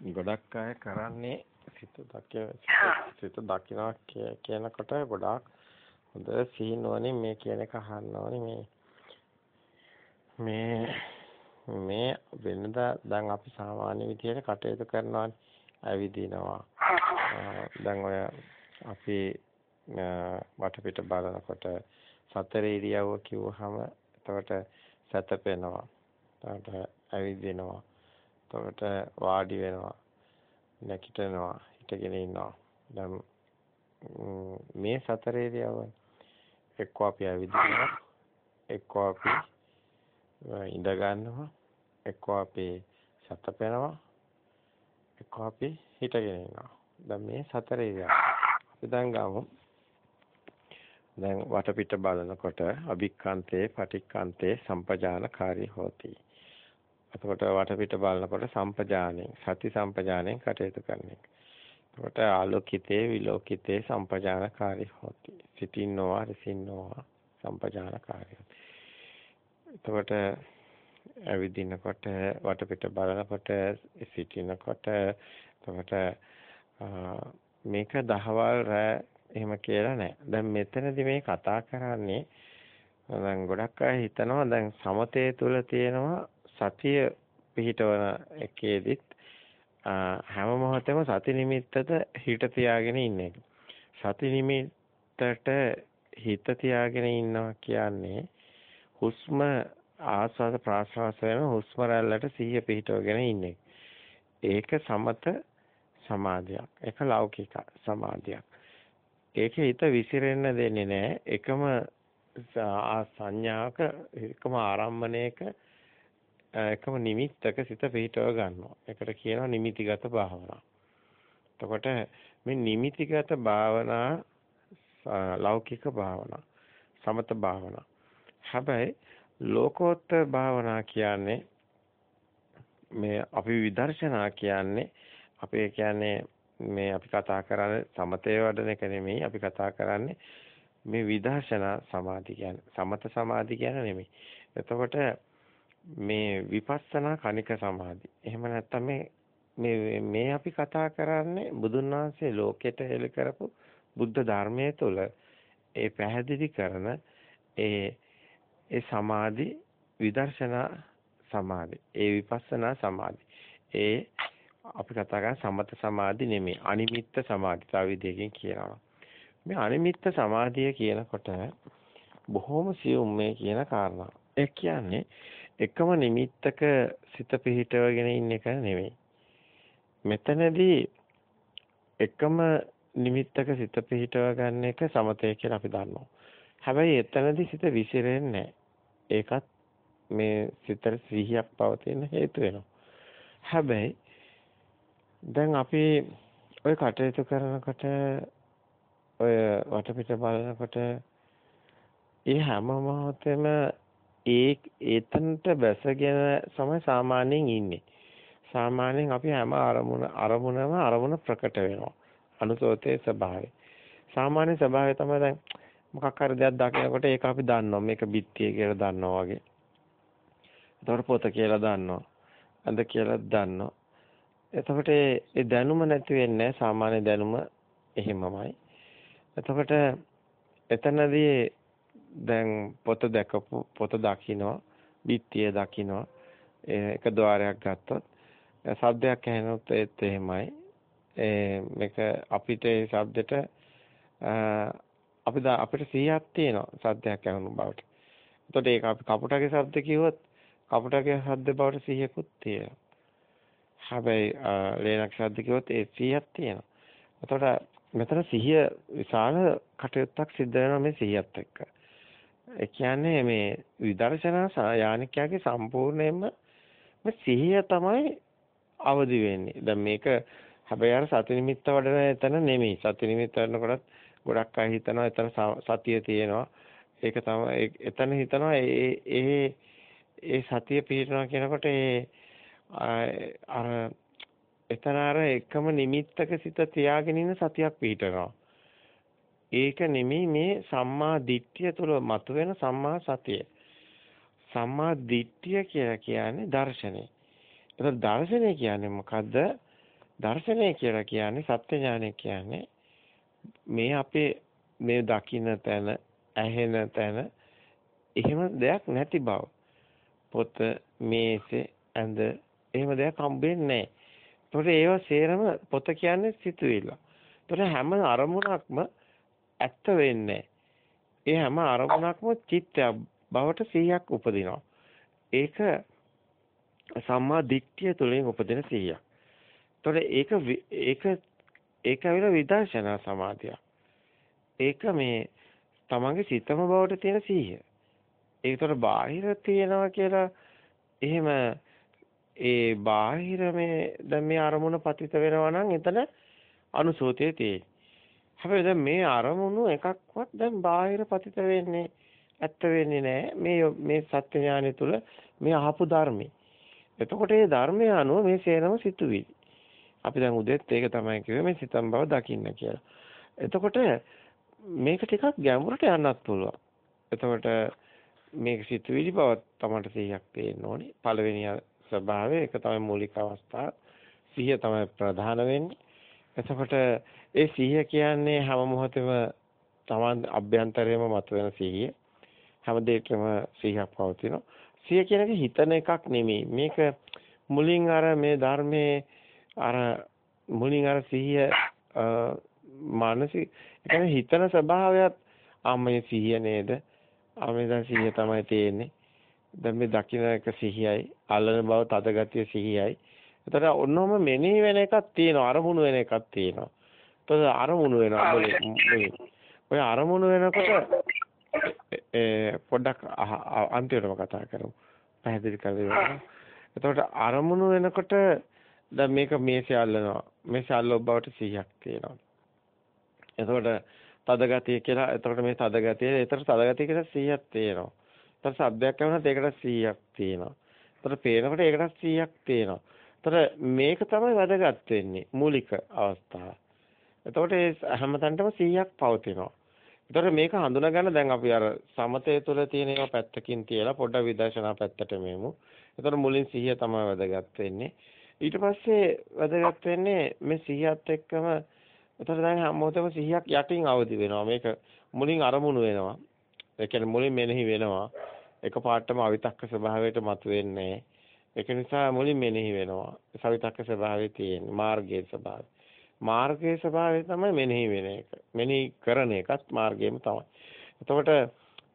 ගොඩක් අය කරන්නේ සිත දකින සිත දකිනවා කියනකොට ගොඩාක් හොඳ සීනුවනේ මේ කියන එක අහන්න ඕනේ. මේ මේ මේ වෙනදා දැන් අපි සාමාන්‍ය විදියට කටයුතු කරනවා ඇවිදිනවා. දැන් ඔය අපි වටපිට බලනකොට සතර ඉරියව්ව කිව්වහම එතකොට සැතපෙනවා. එතකොට ඇවිදිනවා එතකොට වාඩි වෙනවා නැගිටිනවා හිටගෙන ඉන්නවා. දැන් මේ සතර ඉරියව්ව එක්ක අපි ඇවිදිනවා එක්ක අපි ඉඳ ගන්නවා එක්ක අපි සතපෙනවා එක්ක අපි හිටගෙන ඉන්නවා. දැන් මේ සතර ඉරියව්ව අපි දැන් ගමු. දැන් වටපිට බලනකොට අභික්ඛන්තේ පටික්ඛන්තේ සම්පජානකාරී හෝති. එතකොට වටපිට බලනකොට සම්පජානෙන් සති සම්පජානෙන් කටයුතු කරන එක. එතකොට ආලෝකිතේ විලෝකිතේ සම්පජානකාරී හොති. සිටින්නවා රසින්නවා සම්පජානකාරී. එතකොට ඇවිදිනකොට වටපිට බලනකොට සිටිනකොට එතකොට මේක දහවල් රෑ එහෙම කියලා නෑ. දැන් මෙතනදි මේ කතා කරන්නේ දැන් ගොඩක් අය හිතනවා දැන් සමතේ තුල තියෙනවා සතිය පිහිටවන එකේදීත් හැම මොහොතෙම සති නිමිත්තට හිත තියාගෙන ඉන්න එක. සති නිමිත්තට හිත තියාගෙන ඉන්නවා කියන්නේ හුස්ම ආස්වාද ප්‍රාශ්වාස වෙන හුස්ම රැල්ලට සිහිය පිහිටවගෙන ඉන්නේ. ඒක සමත සමාධියක්. ඒක ලෞකික සමාධියක්. ඒකේ හිත විසිරෙන්න දෙන්නේ නැහැ. එකම සංඥාවක එකම ආරම්භණයක එකම නිමිත්තක සිත පිහිටව ගන්නවා. ඒකට කියනවා නිමිතිගත භාවනා. එතකොට මේ නිමිතිගත භාවනා ලෞකික භාවනා, සමත භාවනා. හැබැයි ලෝකෝත්තර භාවනා කියන්නේ මේ අපි විදර්ශනා කියන්නේ අපි කියන්නේ මේ අපි කතා කරන්නේ සමතේ වඩන එක නෙමෙයි අපි කතා කරන්නේ මේ විදර්ශනා සමාධි කියන්නේ සමත සමාධි කියන්නේ නෙමෙයි. එතකොට මේ විපස්සනා කණික සමාධි. එහෙම නැත්නම් මේ මේ මේ අපි කතා කරන්නේ බුදුන් වහන්සේ ලෝකෙට හෙළ කරපු බුද්ධ ධර්මයේ තුල ඒ පැහැදිලි කරන ඒ ඒ සමාධි විදර්ශනා සමාධි. ඒ විපස්සනා සමාධි. ඒ අපි කතා කරන සමත සමාධි නෙමෙයි අනිමිත්ත සමාධි තව විදිහකින් කියනවා. මේ අනිමිත්ත සමාධිය කියනකොට බොහොම සියුම් මේ කියන කාරණා. ඒ කියන්නේ එකම නිමිත්තක සිත පිහිටවගෙන ඉන්න එක නෙවෙයි. මෙතනදී එකම නිමිත්තක සිත පිහිටව ගන්න එක සමතය කියලා අපි දන්නවා. හැබැයි එතනදී සිත විසිරෙන්නේ ඒකත් මේ සිතට සිහියක් පවතින හේතු වෙනවා. හැබැයි දැන් අපි ඔය කටයුතු කරනකොට ඔය වටපිට බලනකොට ඒ හැම මොහොතෙම ඒ එතනට බැසගෙන තමයි සාමාන්‍යයෙන් ඉන්නේ. සාමාන්‍යයෙන් අපි හැම අරමුණ අරමුණම අරමුණ ප්‍රකට වෙනවා. අනුසෝතේ ස්වභාවය. සාමාන්‍ය ස්වභාවය තමයි දැන් මොකක් හරි දෙයක් දකිනකොට ඒක අපි දන්නවා. මේක බිත්තිය කියලා දන්නවා වගේ. එතකොට පොත කියලා දන්නවා. අඳ කියලා දන්නවා. එතකොට ඒ දැනුම නැති වෙන්නේ සාමාන්‍ය දැනුම එහෙමමයි. එතකොට එතනදී දැන් පොත දැකපු පොත දකින්නවා බිත්තිය දකින්නවා එක ద్వාරයක් ගත්තොත් ශබ්දයක් ඇහෙනොත් ඒත් එහෙමයි මේක අපිට ඒ ශබ්දෙට අපි අපිට සිහියක් තියෙනවා ශබ්දයක් ඇහුණු බවට. එතකොට ඒක අපි කපුටගේ ශබ්ද කිව්වොත් කපුටගේ ශබ්ද බවට සිහියකුත් තියෙනවා. හැබැයි ලේනක් ශබ්ද කිව්වොත් ඒ සිහියක් තියෙනවා. එතකොට මෙතන සිහිය විශාල කටයුත්තක් සිද්ධ වෙනවා මේ සිහියත් එක්ක. ඒ කියන්නේ මේ විදර්ශනා යානිකයාගේ සම්පූර්ණයෙන්ම මේ සිහිය තමයි අවදි වෙන්නේ. දැන් මේක හැබැයි අර සති නිමිත්ත වඩන එතන නෙමෙයි. සති නිමිත්ත වඩනකොටත් ගොඩක් අය හිතනවා එතන සතිය තියෙනවා. ඒක තමයි එතන හිතනවා ඒ ඒ ඒ සතිය පිහිටනවා කියනකොට ඒ අර එතන අර එකම නිමිත්තක සිත තියාගෙන ඉන්න සතියක් පිහිටනවා. ඒක නෙමෙයි මේ සම්මා දිට්ඨිය තුළ මතුවෙන සම්මා සතිය. සම්මා දිට්ඨිය කියලා කියන්නේ දර්ශනය. ඒක දර්ශනය කියන්නේ මොකද්ද? දර්ශනය කියලා කියන්නේ සත්‍ය ඥානය කියන්නේ මේ අපේ මේ දකින්න තැන ඇහෙන තැන එහෙම දෙයක් නැති බව. පොත මේසේ ඇඳ එහෙම දෙයක් හම්බෙන්නේ නැහැ. ඒතකොට ඒව සේරම පොත කියන්නේ සිතුවිල්ල. ඒතකොට හැම අරමුණක්ම ඇත්ත වෙන්නේ ඒ හැම අරමුණක්ම චිත්තයක් බවට 100ක් උපදිනවා. ඒක සම්මා දිට්ඨිය තුළින් උපදින 100ක්. ඒතකොට ඒක ඒක ඒක ඇවිල්ලා විදර්ශනා සමාධිය. ඒක මේ තමන්ගේ සිතම බවට තියෙන 100. ඒකට බාහිර තියනවා කියලා එහෙම ඒ බාහිර මේ දැන් මේ අරමුණ පතිත වෙනවා නම් එතන අනුසෝතයේ තියෙන්නේ. හැබැයි දැන් මේ අරමුණු එකක්වත් දැන් බාහිර පතිත වෙන්නේ ඇත්ත වෙන්නේ නැහැ. මේ මේ සත්‍ය ඥානය තුල මේ අහපු ධර්මේ. එතකොට මේ ධර්මය අනුව මේ සේරම සිතුවිලි. අපි දැන් උදෙත් ඒක තමයි කිව්වේ මේ සිතම් බව දකින්න කියලා. එතකොට මේක ටිකක් ගැඹුරට යන්නත් පුළුවන්. එතකොට මේක සිතුවිලි බව තමයි 100ක් පේන්න ඕනේ. පළවෙනි ස්වභාවය ඒක තමයි මූලික අවස්ථාව. සිහිය තමයි ප්‍රධාන වෙන්නේ. එතකොට ඒ සිහිය කියන්නේ හැම මොහොතෙම තමන් අභ්‍යන්තරයේම මතුවෙන සිහිය. හැම දෙයකම සිහියක් පවතිනවා. සිහිය කියන එක හිතන එකක් නෙමෙයි. මේක මුලින් අර මේ ධර්මයේ අර මුලින් අර සිහිය මානසික ඒ හිතන ස්වභාවයත් ආමයේ සිහිය නේද? ආමයේ දැන් සිහිය තමයි තියෙන්නේ. දැන් මේ දකින්න එක සිහියයි, අල්ලන බව තද ගතිය සිහියයි. එතකොට ඔන්නෝම මෙනෙහි වෙන එකක් තියෙනවා, අරමුණු වෙන එකක් තියෙනවා. එතකොට අරමුණු වෙනවා ඔය අරමුණු වෙනකොට පොඩ්ඩක් අන්තිමටම කතා කරමු. පැහැදිලි කරලා. එතකොට අරමුණු වෙනකොට දැන් මේක මේසේ අල්ලනවා. මේසේ අල්ලව බවට 100ක් තියෙනවා. එතකොට තද ගතිය කියලා එතකොට මේ තද ගතිය එතකොට තද ගතිය කියලා 100ක් තියෙනවා. එතකොට සබ්දයක් ලැබුණාත් ඒකට 100ක් තියෙනවා. එතකොට පේනකොට ඒකට 100ක් තියෙනවා. එතකොට මේක තමයි වැදගත් වෙන්නේ මූලික අවස්ථාව. එතකොට ඒ හැමතැනටම 100ක් පවතිනවා. එතකොට මේක හඳුනා ගන්න දැන් අපි අර සමතය තුළ තියෙන ඒවා පැත්තකින් තියලා පොඩ්ඩක් විදර්ශනා පැත්තට මෙමු. එතකොට මුලින් සිහිය තමයි වැදගත් වෙන්නේ. ඊට පස්සේ වැදගත් වෙන්නේ මේ සිහියත් එක්කම එතකොට දැන් හැමෝටම සිහියක් යටින් අවදි වෙනවා. මේක මුලින් අරමුණු වෙනවා. ඒ කියන්නේ මුලින් මෙනෙහි වෙනවා. එක පාටම අවිතක්ක ස්වභාවයට මතුවෙන්නේ. ඒක නිසා මුලින් මෙනෙහි වෙනවා. සවිතක්ක ස්වභාවයේ තියෙන මාර්ගයේ ස්වභාවය. මාර්ගයේ ස්වභාවය තමයි මෙනෙහි වෙන එක. මෙනෙහි කරන එකත් මාර්ගයම තමයි. එතකොට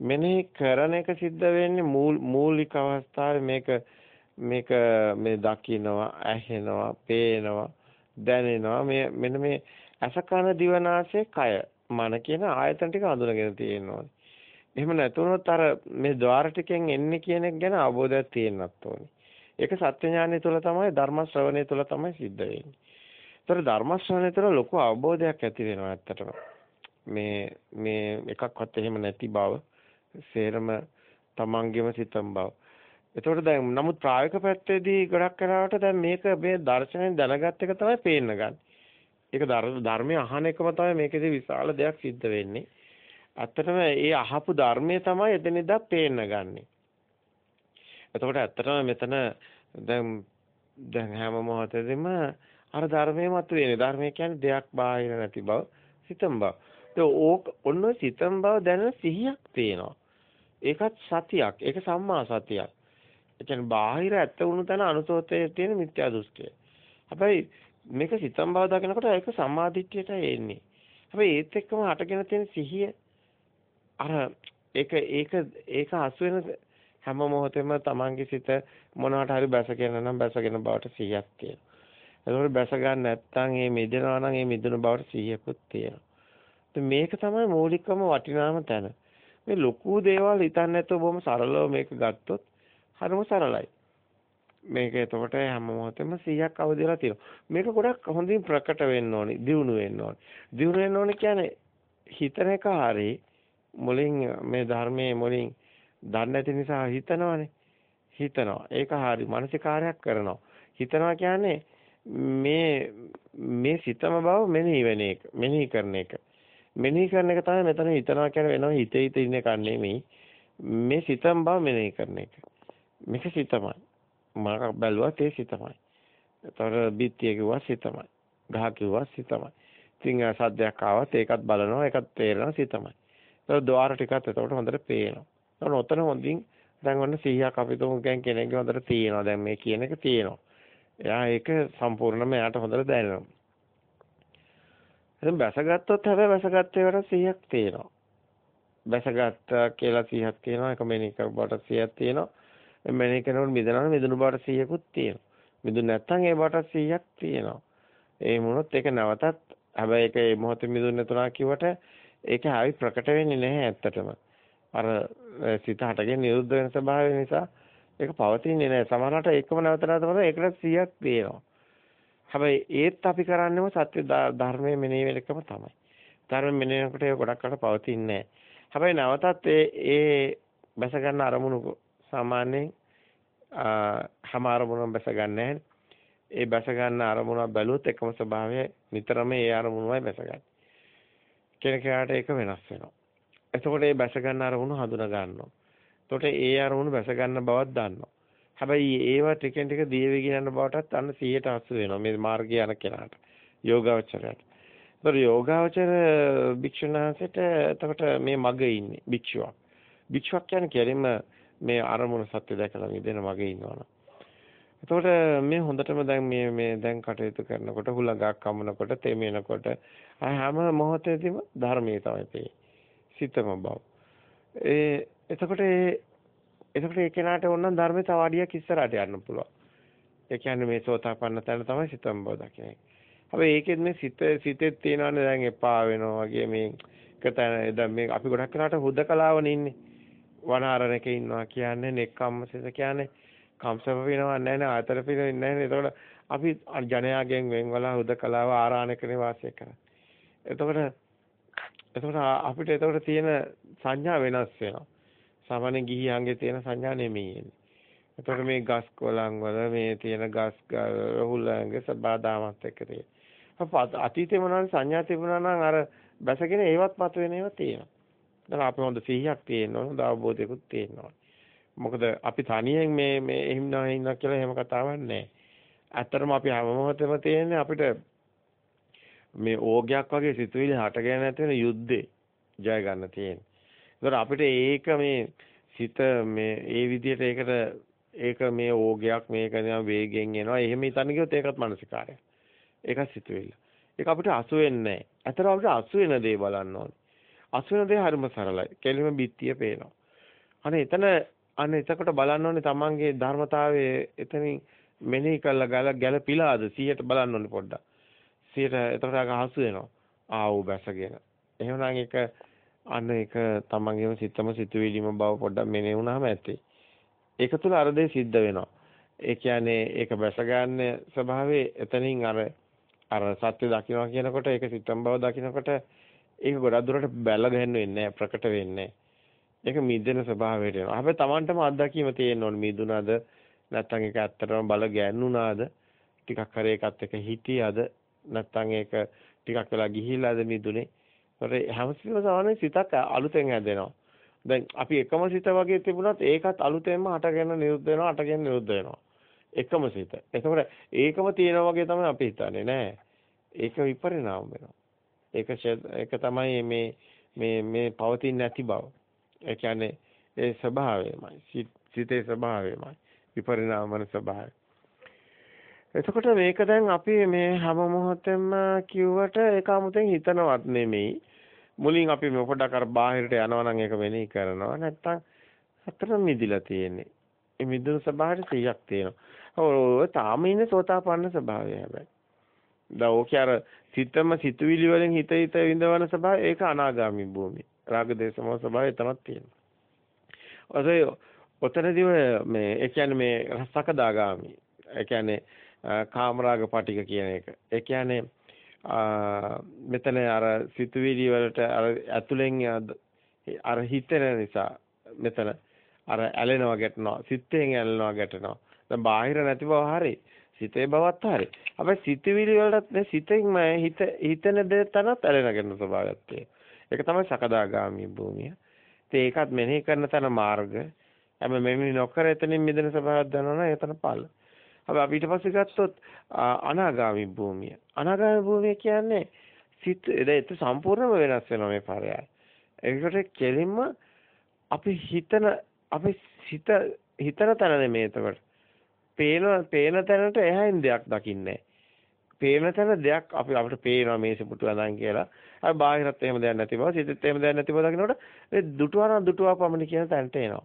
මෙනෙහි කරන එක සිද්ධ වෙන්නේ මූලික අවස්ථාවේ මේක මේක මේ දකින්නවා, ඇහෙනවා, පේනවා, දැනෙනවා. මේ මෙන්න මේ අසකන දිවනාසය කය මන කියන ආයතන ටික හඳුනගෙන තියෙනවා. එහෙම නැතුනොත් අර මේ ద్వාර ටිකෙන් එන්නේ කියන එක ගැන අවබෝධයක් තියෙන්නත් ඕනේ. ඒක සත්‍ය ඥානය තුළ තමයි ධර්ම ශ්‍රවණය තුළ තමයි සිද්ධ වෙන්නේ. ඒතර ධර්ම ශ්‍රවණය තුළ ලොකු අවබෝධයක් ඇති වෙනවා ඇත්තටම. මේ මේ එකක්වත් එහෙම නැති බව සේරම තමන්ගේම සිතම් බව. එතකොට දැන් නමුත් ප්‍රායෝගික පැත්තේදී ගොඩක් කරාට දැන් මේක මේ දර්ශනයෙන් දැනගත් එක තමයි පේන්න ගන්නේ. ඒක ධර්මයේ අහන එකම තමයි මේකේදී විශාල දෙයක් සිද්ධ වෙන්නේ. ඇත්තටම ඒ අහපු ධර්මයේ තමයි එදිනෙදා පේන්න ගන්නෙ. එතකොට ඇත්තටම මෙතන දැන් දැන් හැම මොහොතෙදිම අර ධර්මයේ මත වෙන්නේ. ධර්මය කියන්නේ දෙයක් බාහිර නැති බව, සිතම් බව. ඒක ඔන්න සිතම් බව දැනෙන සිහියක් තියෙනවා. ඒකත් සතියක්. ඒක සම්මා සතියක්. ඒ කියන්නේ බාහිර ඇත්ත වුණු තැන අනුසෝතයේ තියෙන මිත්‍යා දෘෂ්ටිය. හැබැයි මේක සිතම් බව දකිනකොට ඒක සම්මාදිට්ඨියට එන්නේ. හැබැයි ඒත් එක්කම හටගෙන තියෙන සිහිය අර ඒක ඒක ඒක අසු වෙන හැම මොහොතෙම තමන්ගේ සිත මොනවට හරි බැසගෙන නම් බැසගෙන බවට සිහියක් තියෙනවා. ඒකෝට බැස ගන්න නැත්නම් මේ මිදෙනවා නම් මේ මිදුණු බවට සිහියකුත් තියෙනවා. මේක තමයි මූලිකම වටිනාම තැන. මේ ලොකු දේවල් හිතන්නේ නැතුව බොහොම සරලව මේක ගත්තොත් හරිම සරලයි. මේක එතකොට හැම මොහොතෙම 100ක් අවදි වෙලා තියෙනවා. මේක ගොඩක් හොඳින් ප්‍රකට වෙන්න ඕනි, දියුණු වෙන්න ඕනි. දියුණු වෙන්න ඕනි කියන්නේ හිතන එක හරි මුලින් මේ ධර්මයේ මුලින් දන්නේ නැති නිසා හිතනවානේ. හිතනවා. ඒක හරි මානසිකාරයක් කරනවා. හිතනවා කියන්නේ මේ මේ සිතම බව මෙනෙහි වෙන එක. මෙනෙහි කරන එක. මෙනෙහි කරන එක තමයි මෙතන හිතනවා කියන්නේ වෙනව හිතේ හිත ඉන්න එක නෙමෙයි. මේ සිතම බව මෙනෙහි කරන එක. මේක සිතමයි. මම බැලුවා ඒ සිතමයි. එතකොට බිත්තිය කිව්වා සිතමයි. ගහ කිව්වා සිතමයි. ඉතින් සද්දයක් ආවත් ඒකත් බලනවා ඒකත් තේරෙනවා සිතමයි. එතකොට ద్వාර ටිකත් එතකොට හොඳට පේනවා. එතකොට ඔතන හොඳින් දැන් ඔන්න 100ක් අපි තුමු කෙනෙක්ගේ හොඳට තියෙනවා. දැන් මේ කියන එක තියෙනවා. එයා ඒක සම්පූර්ණයෙන්ම එයාට හොඳට දැනෙනවා. එහෙනම් බැසගත්තොත් හැබැයි බැසගත්තේ වර 100ක් තියෙනවා. බැසගත්ත කියලා 100ක් තියෙනවා. එක මෙනි කරබට 100ක් තියෙනවා. මෙනි කරනකොට මිදෙනවා මිදුණු බවට 100කුත් තියෙනවා. මිදුණ නැත්නම් ඒ බවට 100ක් තියෙනවා. ඒ මොනොත් ඒක නැවතත් හැබැයි ඒක මේ මොහොතේ මිදුණ නැතුණා කිව්වට ඒක ආයි ප්‍රකට වෙන්නේ නැහැ ඇත්තටම. අර සිත හටගෙන නිරුද්ධ වෙන ස්වභාවය නිසා ඒක පවතින්නේ නැහැ. සමහරවිට ඒකම නැවත නැවත කරන ඒකට 100ක් තියෙනවා. හැබැයි ඒත් අපි කරන්නේම සත්‍ය ධර්මයේ මෙනෙහි වෙන එකම තමයි. ධර්ම මෙනෙහිනකොට ඒක ගොඩක් අට පවතින්නේ හැබැයි නැවතත් ඒ ඒ බැස ගන්න අරමුණු සාමාන්‍යයෙන් හැම අරමුණක්ම බැස ගන්න ඒ බැස ගන්න අරමුණක් බැලුවොත් එකම ස්වභාවය නිතරම ඒ අරමුණමයි බැසගන්නේ. කෙනෙකුට ඒක වෙනස් වෙනවා. එතකොට ඒ බැස ගන්න අරමුණු හඳුනා ගන්නවා. එතකොට ඒ අරමුණු බැස ගන්න බවක් දන්නවා. හැබැයි ඒවා ටිකෙන් ටික දීවි යන බවටත් අන්න 180 වෙනවා මේ මාර්ගය යන කෙනාට. යෝගාවචරයට. ඒතර යෝගාවචර භික්ෂුණාසෙට එතකොට මේ මග ඉන්නේ භික්ෂුවක්. භික්ෂුවක් කියන්නේ කෙලින්ම මේ අරමුණු සත්‍ය දැකලා මිදෙන මගේ ඉන්නවනේ. එතකොට මේ හොඳටම දැන් මේ මේ දැන් කටයුතු කරනකොට හුලඟක් කමනකොට තෙමෙනකොට හැම මොහොතේදීම ධර්මයේ තමයි තියෙන්නේ. සිතම බව. ඒ එතකොට ඒ එතකොට ඒ කෙනාට ඕන ධර්මයේ තව අඩියක් ඉස්සරහට යන්න පුළුවන්. ඒ කියන්නේ මේ සෝතාපන්න තැන තමයි සිතම බව දකින්නේ. හැබැයි ඒකෙත් මේ සිත සිතෙත් තියෙනවනේ දැන් එපා වෙනවා වගේ මේ එකතැන දැන් මේ අපි ගොඩක් වෙලාට හුදකලාවනේ ඉන්නේ. වනාරණක ඉන්නවා කියන්නේ නෙක්ඛම්මසිත කියන්නේ කම්සප වෙනව නැහැ නේ ආතර පිරෙන්නේ නැහැ නේ. එතකොට අපි ජනයාගෙන් වෙන්වලා හුදකලාව ආරාණකනේ වාසය කරන්නේ. එතකොට එතකොට අපිට එතකොට තියෙන සංඥා වෙනස් වෙනවා. සාමාන්‍ය ගිහියන්ගේ තියෙන සංඥා නෙමෙයි එන්නේ. එතකොට මේ ගස් කොළන් වල මේ තියෙන ගස් රහුලංගේ සබදාමත් එක්ක තියෙන. අතීතේ මොනවාරි සංඥා තිබුණා නම් අර බැසගෙන ඒවත් මතුවෙන ඒවා තියෙනවා. දැන් අපි හොඳ සිහියක් තියෙනවා හොඳ අවබෝධයකුත් තියෙනවා. මොකද අපි තනියෙන් මේ මේ එහෙම නැහැ කියලා එහෙම කතාවක් නැහැ. ඇත්තටම අපි හැම මොහොතෙම තියෙන්නේ අපිට මේ ඕගයක් වගේ සිතුවිලි හටගෙන නැති වෙන යුද්ධේ ජය ගන්න තියෙන්නේ. ඒතර අපිට ඒක මේ සිත මේ ඒ විදිහට ඒකට ඒක මේ ඕගයක් මේක නිකන් වේගෙන් එනවා. එහෙම හිතන්න ගියොත් ඒකත් මානසිකාරය. ඒකත් සිතුවිල්ල. ඒක අපිට අසු වෙන්නේ නැහැ. ඇතර අපිට අසු වෙන දේ බලන්න ඕනේ. අසු වෙන දේ හරිම සරලයි. කෙලිම බිත්තිය පේනවා. අනේ එතන අනේ එතකොට බලන්න ඕනේ තමන්ගේ ධර්මතාවයේ එතනින් මෙනෙහි කරලා ගල ගැලපිලාද 100ට බලන්න ඕනේ පොඩ්ඩක්. 100ට එතකොට ආක හසු වෙනවා. ආව් බැසගෙන. එහෙමනම් ඒක අන්න ඒක තමන්ගේම සිතම සිතුවිලිම බව පොඩ්ඩක් මෙනෙහි වුණාම ඇති. ඒක තුල අර දේ සිද්ධ වෙනවා. ඒ කියන්නේ ඒක බැස ගන්න ස්වභාවයේ එතනින් අර අර සත්‍ය දකින්නවා කියනකොට ඒක සිතම් බව දකින්නකොට ඒක ගොඩක් දුරට බැල ගන්න වෙන්නේ ප්‍රකට වෙන්නේ ඒක මිදෙන ස්වභාවයට එනවා. හැබැයි Tamanටම අත්දැකීම තියෙන්න ඕනේ මිදුණාද නැත්නම් ඒක ඇත්තටම බල ගැන්නුණාද ටිකක් හරි ඒකත් එක හිටියද නැත්නම් ඒක ටිකක් වෙලා ගිහිල්ලාද මිදුනේ. ඒතකොට හැමතිස්සෙම සාමාන්‍ය සිතක් අලුතෙන් හැදෙනවා. දැන් අපි එකම සිත වගේ තිබුණත් ඒකත් අලුතෙන්ම හටගෙන නිරුද්ධ වෙනවා හටගෙන නිරුද්ධ වෙනවා. එකම සිත. ඒකවල ඒකම තියෙනා වගේ තමයි අපි හිතන්නේ නෑ. ඒක විපරිණාම වෙනවා. ඒක ඒක තමයි මේ මේ මේ පවතින්නේ නැති බව. ඒ කියන්නේ ඒ ස්වභාවයමයි. සිතේ ස්වභාවයමයි. විපරිණාම වන ස්වභාවය. එතකොට මේක දැන් අපි මේ හැම මොහොතෙම කිව්වට ඒක 아무තෙන් හිතනවත් නෙමෙයි. මුලින් අපි මේ පොඩක් අර බාහිරට යනවා නම් ඒක වෙණී කරනවා නැත්තම් අතරම මිදිලා තියෙන්නේ. ඒ මිදුණු ස්වභාවයට 100ක් තියෙනවා. ඔව් තාම ඉන්නේ සෝතාපන්න ස්වභාවය හැබැයි. දැන් ඕකේ අර සිතම සිතුවිලි වලින් හිත හිත විඳවන ස්වභාවය ඒක අනාගාමි භූමිය. රාග දේශම ස්වභාවය එතනක් තියෙනවා. ඔතේ ඔතනදී මේ ඒ කියන්නේ මේ රසකදාගාමි. ඒ කියන්නේ කාමරාග පටික කියන එක. ඒ කියන්නේ මෙතන අර සිතුවිලි වලට අර ඇතුලෙන් අර හිතෙන නිසා මෙතන අර ඇලෙනවා ගැටෙනවා සිතෙන් ඇලෙනවා ගැටෙනවා. දැන් බාහිර නැති බව හරි සිතේ බවත් හරි. හැබැයි සිතුවිලි වලට නේ සිතෙන්ම හිත හිතන දේ තනත් ඇලෙන ගැටෙන ස්වභාවයක් තියෙනවා. ඒක තමයි සකදාගාමී භූමිය. ඉතින් ඒකත් මෙනෙහි කරන තන මාර්ග. හැබැයි මෙනෙහි නොකර එතනින් මිදෙන ස්වභාවයක් දන්නවනම් එතන පළ. හැබැයි අපි ඊට පස්සේ ගත්තොත් අනාගාමි භූමිය. අනාගාමි භූමිය කියන්නේ සිත ඒක සම්පූර්ණයෙන්ම වෙනස් වෙනවා මේ පරයය. ඒකට කෙලින්ම අපි හිතන අපි හිත හිතන තැන නෙමෙයි එතකොට. පේන පේන තැනට එහයින් දෙයක් දකින්නේ පේන තැන දෙයක් අපි අපිට පේනවා මේසෙ පුටු අඳන් කියලා. අර බාහිරත් එහෙම දෙයක් නැති බව, සිතෙත් එහෙම දෙයක් නැති බව දකිනකොට ඒ දුටුවන දුටුවා පමණ කියන තැනට එනවා.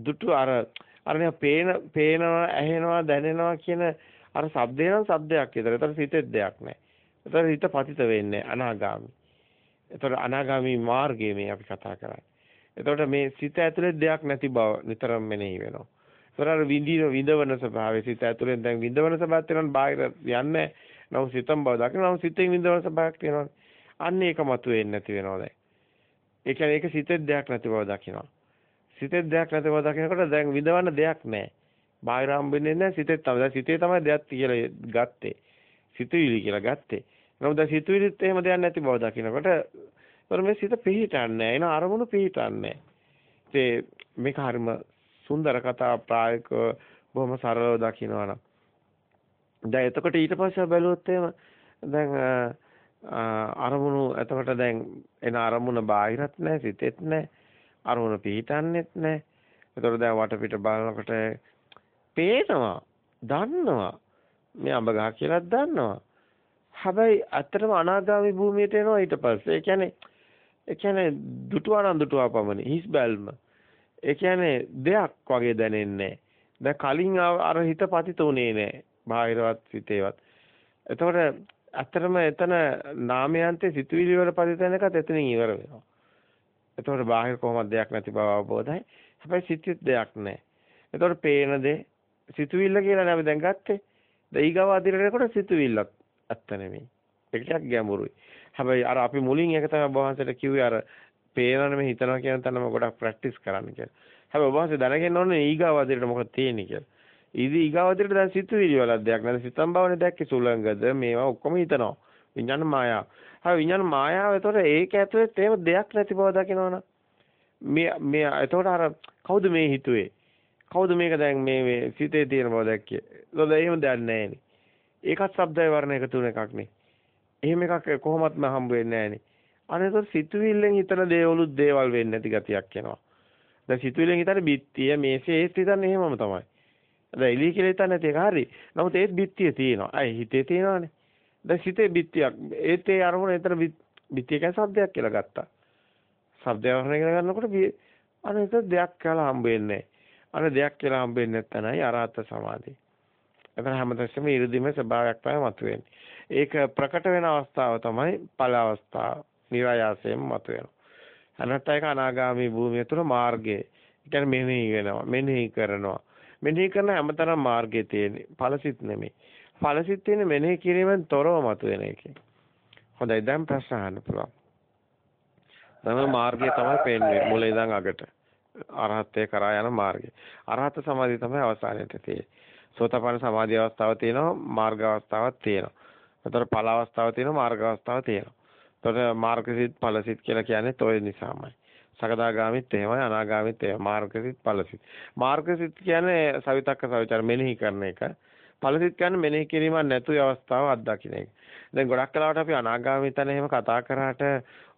දුටු අර අර නේ පේන පේනවා, ඇහෙනවා, දැනෙනවා කියන අර shabdේ නම් shabdයක් විතර. ඒතර සිතෙත් දෙයක් නැහැ. ඒතර හිත පතිත වෙන්නේ අනාගාමි. ඒතර අනාගාමි මාර්ගයේ මේ අපි කතා කරන්නේ. එතකොට මේ සිත ඇතුලේ දෙයක් නැති බව නිතරම මෙනෙහි වෙනවා. ඒතර අර විඳින විඳවන ස්වභාවය සිත ඇතුලේ දැන් විඳවන ස්වභාවයක් තියෙනවා බාහිර යන්නේ නම සිතම් බව දකින්න නම සිතෙන් විඳවන ස්වභාවයක් තියෙනවා. අන්න ඒක මතුවෙන්නේ නැති වෙනවා දැන්. ඒ කියන්නේ ඒක සිතේ දෙයක් නැති බව දකිනවා. සිතේ දෙයක් නැති බව දකිනකොට දැන් විඳවන්න දෙයක් නැහැ. බාහිර හම්බෙන්නේ නැහැ සිතේ තමයි. දැන් සිතේ තමයි දෙයක් කියලා ගත්තේ. සිතුවිලි කියලා ගත්තේ. නමුත් දැන් සිතුවිලිත් එහෙම දෙයක් නැති බව දකිනකොට ඒතර මේ සිත පිහිටන්නේ එන අරමුණු පිහිටන්නේ ඒ මේක හරිම සුන්දර කතා ප්‍රායෝගික බොහොම සරලව දකිනවා නම් දැන් එතකොට ඊට පස්සේ බැලුවොත් එහෙම දැන් අරමුණු එතකොට දැන් එන අරමුණ බාහිරත් නැහැ සිතෙත් නැහැ අරමුණ පිහිටන්නෙත් නැහැ එතකොට දැන් වටපිට බලනකොට පේනවා දන්නවා මේ අඹ ගහ කියලාත් දන්නවා. හැබැයි ඇත්තටම අනාගාමී භූමියට එනවා ඊට පස්සේ. ඒ කියන්නේ ඒ කියන්නේ දුටුවානම් දුටුවා පමණි. හිස් බැල්ම. ඒ කියන්නේ දෙයක් වගේ දැනෙන්නේ දැන් කලින් අර හිත පතිත උනේ නැහැ. බාහිරවත් සිතේවත්. එතකොට ඇත්තටම එතන නාමයන්තේ සිතුවිලි වල පතිත වෙන එකත් එතනින් ඉවර වෙනවා. එතකොට බාහිර කොහොමද දෙයක් නැති බව අවබෝධයි. හැබැයි සිතිත් දෙයක් නැහැ. එතකොට පේන දේ සිතුවිල්ල කියලා නේද දැන් ගත්තේ. ඊගව අදිරේකට සිතුවිල්ලක් ඇත්ත නෙමෙයි. ඒක ටිකක් ගැඹුරුයි. හැබැයි අර අපි මුලින් ඒක තමයි ඔබ වහන්සේට කිව්වේ අර පේනන මේ හිතනවා කියන තැනම ගොඩක් ප්‍රැක්ටිස් කරන්න කියලා. හැබැයි ඔබ වහන්සේ දැනගෙන ඕනේ ඊගව අදිරේට මොකද තියෙන්නේ කියලා. ඉතින් ඊගව අදිරේට දැන් සිතුවිලි වල දෙයක් නැද සිතම් බවනේ දැක්කේ සුලංගද මේවා ඔක්කොම හිතනවා. විඥාන මායාව. හැබැයි විඥාන මායාව එතකොට ඒක ඇතුලේ තේම දෙයක් නැති බව දකිනවනම් මේ මේ එතකොට අර කවුද මේ හිතුවේ? කවුද මේක දැන් මේ මේ සිතේ තියෙන බව දැක්කේ? ඒතකොට එහෙම දෙයක් නැහැ ඒකත් ශබ්දය වර්ණ එකතු වෙන එකක් නේ. එහෙම එකක් කොහොමත්ම හම්බ වෙන්නේ නැහැ නේ. අනේතර සිතුවිල්ලෙන් හිතන දේවලුත් දේවල් වෙන්නේ නැති ගතියක් එනවා. දැන් සිතුවිල්ලෙන් හිතන්නේ බිත්තිය මේසේ ඒත් හිතන්නේ එහෙමම තමයි. දැන් එළිය කියලා හිතන්නේ නැති එක හරි. නමුත් ඒත් බිත්තිය තියෙනවා. අය හිතේ තියෙනවානේ. දැන් හිතේ බිත්තියක් ඒත් ඒ අරමුණ එතන බිත්තිය කියන්නේ සද්දයක් කියලා ගත්තා. සද්දය වර්ණය කියලා ගන්නකොට අර එතන දෙයක් කියලා හම්බ වෙන්නේ අර දෙයක් කියලා හම්බ වෙන්නේ නැත්නම්යි අරහත සමාධිය. එතන හැමතිස්සෙම 이르දීමේ ස්වභාවයක් තමයි මතුවෙන්නේ. ඒක ප්‍රකට වෙන අවස්ථාව තමයි ඵල අවස්ථාව. નિરાයාසයෙන් මතුවෙනවා. අනත් ඒක අනාගාමී භූමිය තුළ මාර්ගයේ. කියන්නේ මෙනෙහි වෙනවා, මෙනෙහි කරනවා. මෙනෙහි කරන හැමතරම් මාර්ගයේ තියෙන ඵලසිත නෙමෙයි. ඵලසිත තියෙන්නේ මෙනෙහි කිරීමෙන් තොරව මතුවෙන එකේ. හොඳයි දැන් ප්‍රශ්න අහන්න පුළුවන්. තමයි මාර්ගය තමයි පේන්නේ මුල ඉඳන් අගට. අරහත්ත්වයට කරා යන මාර්ගය. අරහත් සමාධිය තමයි අවසානයේට තියෙන්නේ. සෝතපන්න සමාධි අවස්ථාව තියෙනවා, මාර්ග අවස්ථාවක් තියෙනවා. එතකොට ඵල අවස්ථාව තියෙනවා, මාර්ග අවස්ථාව තියෙනවා. එතකොට මාර්ගසිත ඵලසිත කියලා කියන්නේ toy නිසාමයි. සකදාගාමිත් එහෙමයි අනාගාමිත් එහෙමයි මාර්ගසිත ඵලසිත. මාර්ගසිත කියන්නේ සවිතක්ක සවිචාර මෙනෙහි කරන එක. ඵලසිත කියන්නේ මෙනෙහි කිරීමක් නැතුව අවස්ථාව අත්දකින්න එක. දැන් ගොඩක් කලාවට අපි අනාගාමී තැන එහෙම කතා කරාට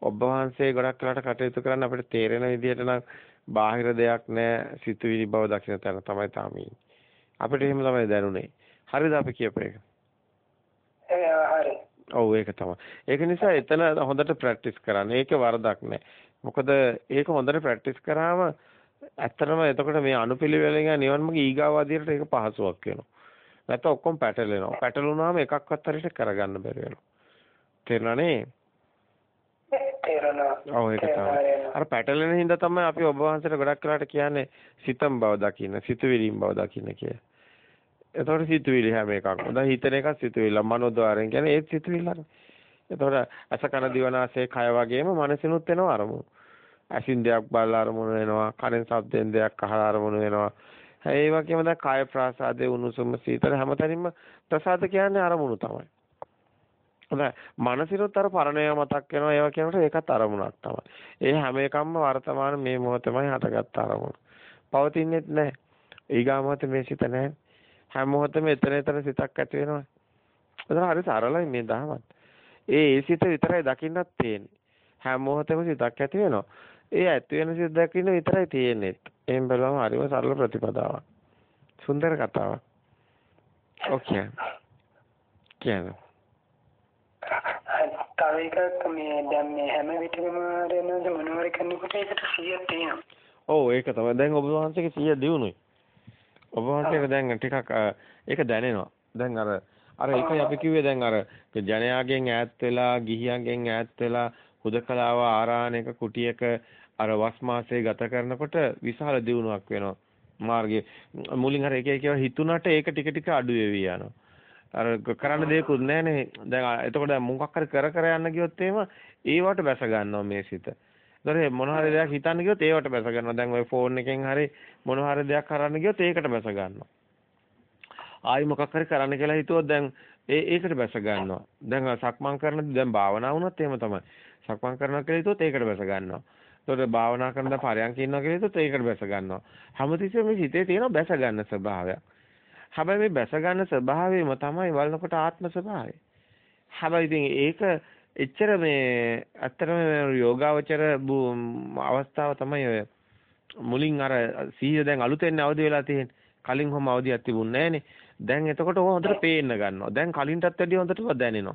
ඔබ වහන්සේ ගොඩක් කලාවට කටයුතු කරන්න අපිට තේරෙන විදිහට නම් බාහිර දෙයක් නැහැ සිතුවිලි බව දකින්න තැන තමයි තාම අපිට එහෙම තමයි දැනුනේ. හරිද අපි කියපු එක? ඔව් ඒක තමයි. ඒක නිසා එතන හොඳට ප්‍රැක්ටිස් කරන්න. ඒක වරදක් නෑ. මොකද ඒක හොඳට ප්‍රැක්ටිස් කරාම ඇත්තටම එතකොට මේ අනුපිළිවෙලින් නිවන් මාර්ග ඊගාවාදියට ඒක පහසුවක් වෙනවා. නැත්නම් ඔක්කොම පැටලෙනවා. පැටලුනාම එකක්වත් හරියට කරගන්න බැරි වෙනවා. තේරුණානේ? තේරෙනවා. ඔව් ඒක තමයි. අර පැටලෙන හින්දා තමයි අපි ඔබ වහන්සේට ගොඩක් කරාට කියන්නේ සිතම් බව දකින්න, සිතුවිලිම් බව දකින්න කියලා. එතකොට සිතුවිලි හැම එකක්ම. දැන් හිතන එකක් සිතුවිල්ල. මනෝද්වාරයෙන් කියන්නේ ඒත් සිතුවිල්ලක්. එතකොට අස කන දිවනාසය කය වගේම මනසිනුත් එනවා අරමුණු. ඇසින් දෙයක් බලලා අරමුණු වෙනවා, කනෙන් ශබ්දෙන් දෙයක් අහලා අරමුණු වෙනවා. ඒ වගේම දැන් කාය ප්‍රාසාදේ උණුසුම සීතල හැමතැනින්ම ප්‍රසාද කියන්නේ අරමුණු තමයි. හොඳයි. මානසිකවත් අර පරණය මතක් වෙනවා ඒවා කියනකොට ඒකත් අරමුණක් තමයි. ඒ හැම එකක්ම වර්තමාන මේ මොහොතේමයි හටගත්ත අරමුණ. පවතින්නේත් නැහැ. ඊගාමත මේ සිත නැහැ. හැම මොහොතෙම එතන එතන සිතක් ඇති වෙනවා. ඒක හරි සරලයි මේ දහමත්. ඒ ඒ සිත විතරයි දකින්නත් තියෙන්නේ. හැම මොහොතෙම සිතක් ඇති වෙනවා. ඒ ඇති වෙන සිත දකින්න විතරයි තියෙන්නේ. එහෙන් බලවම හරිම සරල ප්‍රතිපදාවක්. සුන්දර කතාවක්. ඕකේ. කියන්න. තව එකක් මේ දැන් මේ හැම විටකම රෙනද මොනවාරි කරනකොට ඒකට 100ක් තියෙනවා. ඔව් ඒක තමයි. දැන් ඔබ වහන්සේගේ 100 දිනුනුයි. ඔබ වහන්සේට දැන් ටිකක් ඒක දැනෙනවා. දැන් අර අර ඒකයි අපි කිව්වේ දැන් අර ජනයාගෙන් ඈත් වෙලා ගිහියන්ගෙන් ඈත් වෙලා හුදකලාව ආරාණයක කුටියක අර වස් මාසයේ ගත කරනකොට විශාල දියුණුවක් වෙනවා මාර්ගයේ මුලින් අර එක එක හිතුණට ඒක ටික ටික අඩු වෙවි යනවා අර කරන්න දෙයක්වත් නැහනේ දැන් එතකොට මොකක් හරි කර කර යන්න ගියොත් එහෙම ඒවට බැස ගන්නවා මේ සිත. ඒතර මොන හරි දෙයක් හිතන්න ගියොත් ඒවට බැස ගන්නවා. දැන් ওই ෆෝන් එකෙන් හරි මොන හරි දෙයක් කරන්න ගියොත් ඒකට බැස ගන්නවා. ආයි මොකක් හරි කරන්න කියලා හිතුවොත් දැන් ඒ ඒකට බැස ගන්නවා. දැන් සක්මන් කරන දැන් භාවනා වුණත් එහෙම තමයි. සක්මන් කරනවා කියලා හිතුවොත් ඒකට බැස ගන්නවා. ඒතකොට භාවනා කරන දා පරයන්ක ඉන්නවා කියලා හිතුවොත් ඒකට බැස ගන්නවා. හැමතිස්සෙම මේ හිතේ තියෙන බැස ගන්න ස්වභාවයක්. හැබැයි මේ බැස ගන්න ස්වභාවයම තමයි වළනකොට ආත්ම ස්වභාවය. හැබැයි ඉතින් ඒක එච්චර මේ ඇත්තටම යෝගාවචර අවස්ථාව තමයි ඔය මුලින් අර සීය දැන් අලුතෙන් අවදි වෙලා තියෙන්නේ. කලින් කොහොම අවදියක් තිබුණේ නැහනේ. දැන් එතකොට ඕක හොඳට පේන්න ගන්නවා. දැන් කලින්ටත් වැඩිය හොඳට දැනෙනවා.